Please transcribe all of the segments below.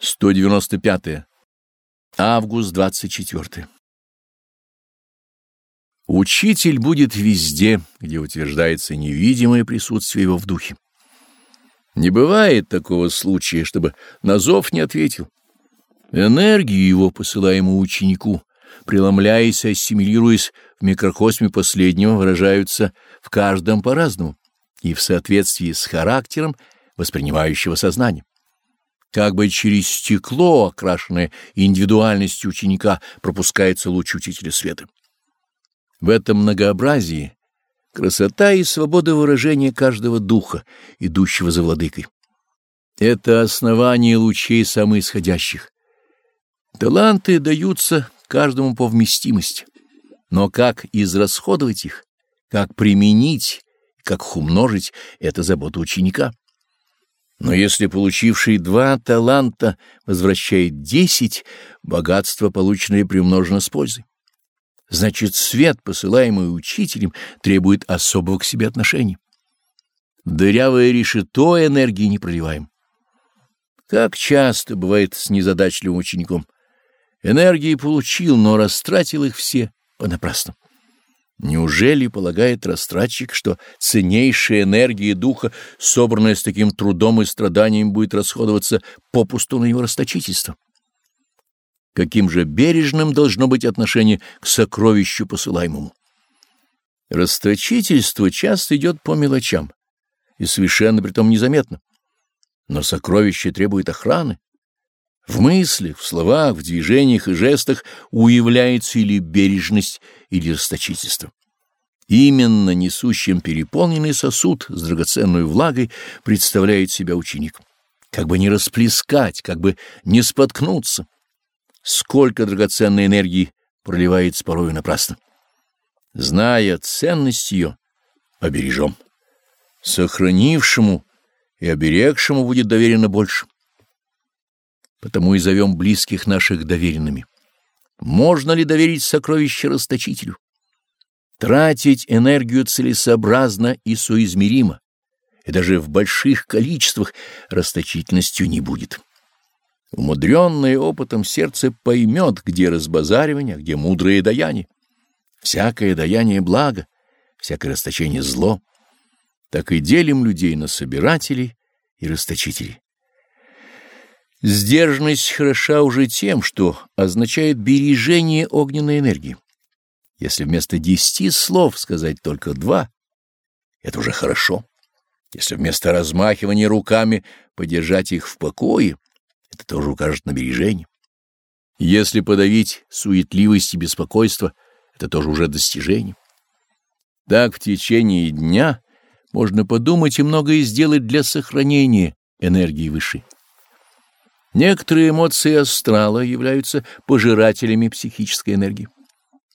195. Август 24. Учитель будет везде, где утверждается невидимое присутствие его в духе. Не бывает такого случая, чтобы на зов не ответил. Энергию его, посылаемую ученику, преломляясь и ассимилируясь в микрокосме последнего, выражаются в каждом по-разному и в соответствии с характером воспринимающего сознания. Как бы через стекло, окрашенное индивидуальностью ученика, пропускается луч учителя света. В этом многообразии красота и свобода выражения каждого духа, идущего за владыкой. Это основание лучей самоисходящих. Таланты даются каждому по вместимости, но как израсходовать их, как применить, как их умножить — это забота ученика. Но если получивший два таланта возвращает десять, богатство, полученное приумножено с пользой. Значит, свет, посылаемый учителем, требует особого к себе отношения. Дырявое решето энергии не проливаем. Как часто бывает с незадачливым учеником. Энергии получил, но растратил их все понапрасну. Неужели полагает растратчик, что ценнейшая энергия духа, собранная с таким трудом и страданием, будет расходоваться попусту на его расточительство? Каким же бережным должно быть отношение к сокровищу посылаемому? Расточительство часто идет по мелочам и совершенно притом незаметно. Но сокровище требует охраны. В мыслях, в словах, в движениях и жестах уявляется или бережность, или расточительство. Именно несущим переполненный сосуд с драгоценной влагой представляет себя ученик. Как бы не расплескать, как бы не споткнуться. Сколько драгоценной энергии проливается порою напрасно. Зная ценность ее, обережем. Сохранившему и оберегшему будет доверено больше потому и зовем близких наших доверенными. Можно ли доверить сокровище расточителю? Тратить энергию целесообразно и соизмеримо, и даже в больших количествах расточительностью не будет. Умудренное опытом сердце поймет, где разбазаривание, где мудрое даяние. Всякое даяние — благо, всякое расточение — зло. Так и делим людей на собирателей и расточителей. Сдержанность хороша уже тем, что означает бережение огненной энергии. Если вместо десяти слов сказать только два, это уже хорошо. Если вместо размахивания руками подержать их в покое, это тоже укажет на бережение. Если подавить суетливость и беспокойство, это тоже уже достижение. Так в течение дня можно подумать и многое сделать для сохранения энергии высшей. Некоторые эмоции астрала являются пожирателями психической энергии.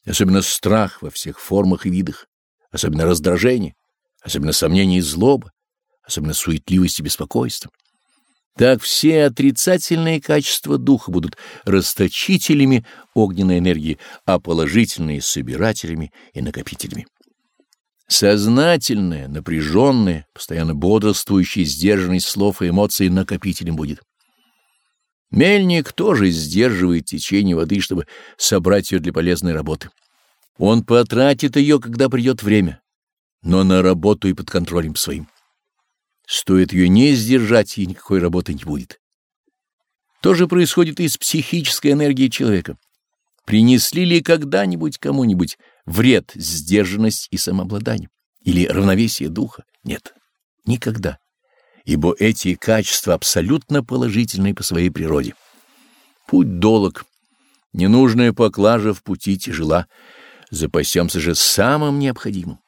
Особенно страх во всех формах и видах, особенно раздражение, особенно сомнение и злоба, особенно суетливость и беспокойство. Так все отрицательные качества духа будут расточителями огненной энергии, а положительные — собирателями и накопителями. Сознательное, напряженное, постоянно бодрствующее, сдержанность слов и эмоций накопителем будет. Мельник тоже сдерживает течение воды, чтобы собрать ее для полезной работы. Он потратит ее, когда придет время, но на работу и под контролем своим. Стоит ее не сдержать, и никакой работы не будет. То же происходит и с психической энергией человека. Принесли ли когда-нибудь кому-нибудь вред, сдержанность и самообладание? Или равновесие духа? Нет, никогда ибо эти качества абсолютно положительные по своей природе. Путь долог, ненужная поклажа в пути тяжела, запасемся же самым необходимым.